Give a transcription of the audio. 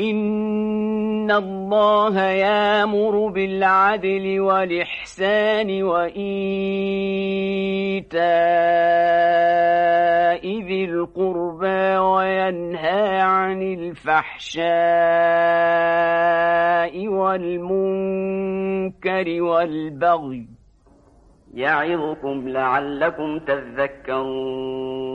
إن الله يامر بالعدل والإحسان وإيتاء ذي القربى وينهى عن الفحشاء والمنكر والبغي يعظكم لعلكم تذكرون